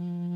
Ne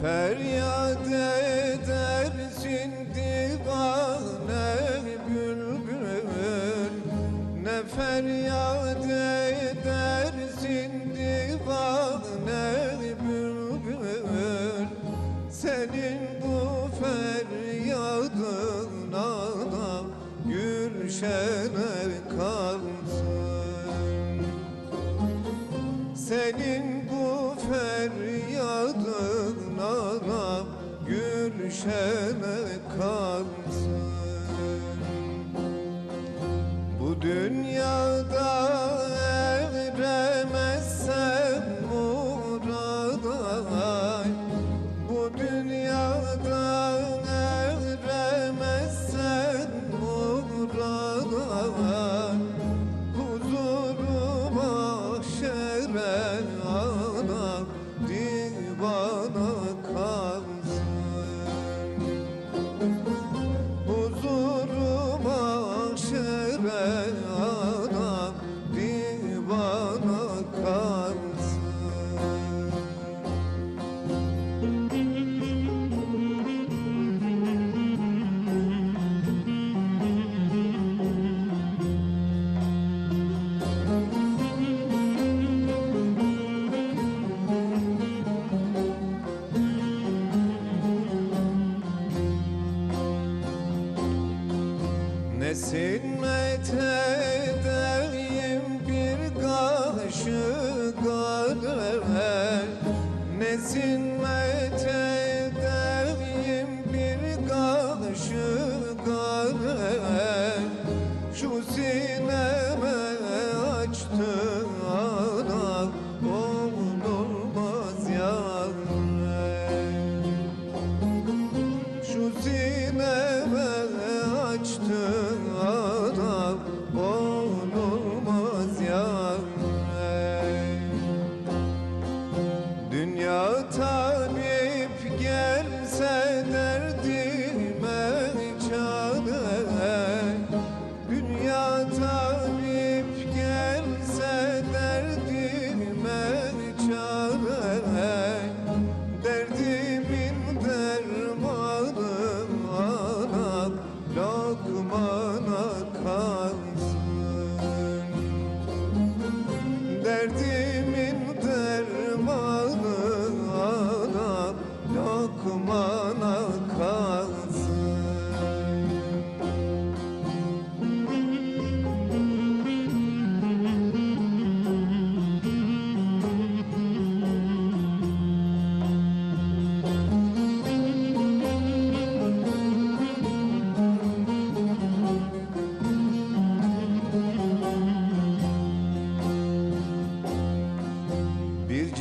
feryat edersin divane bülbül Ne feryat edersin divane bülbül Senin bu feryadın ana Gülşene kalsın. Senin bu feryadın Gülşene kalsın. Bu dünyada eremezsem murada Bu dünyada Nesin metedeyim bir kaşık kahve Nesin metedeyim bir kaşık kahve Şu sineme açtı verdi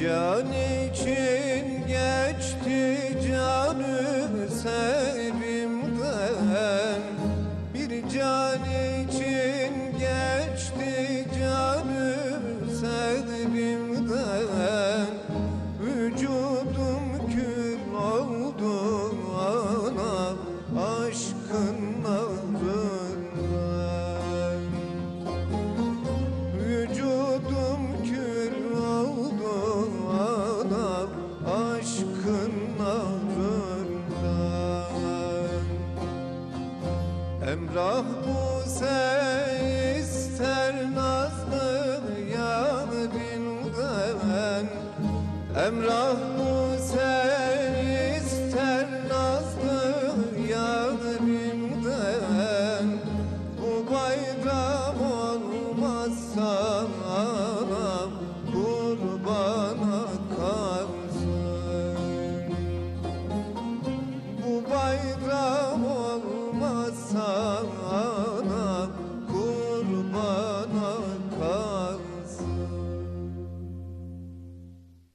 Can için geçti canı sen. Emrah Buse ister nazlı yan bilgen Emrah Buse ister nazlı yan bilgen Bu bayram olmazsa anam kurbana kalsın Bu bayram